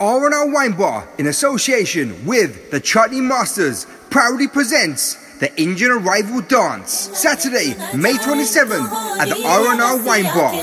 R&R Wine Bar, in association with the Chutney Masters, proudly presents the Indian Arrival Dance, Saturday, May 27th at the R&R Wine Bar.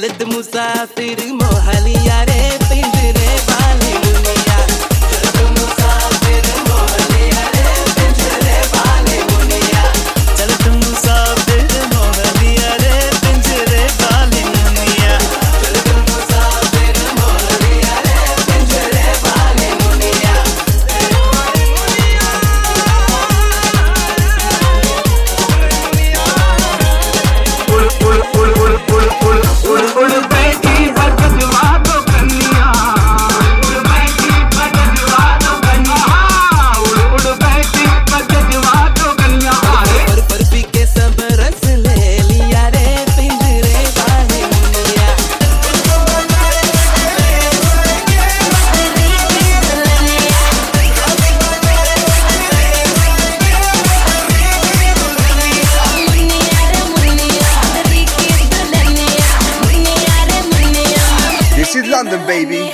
हालत मुसाफिर मोहलिया रे। this London, baby.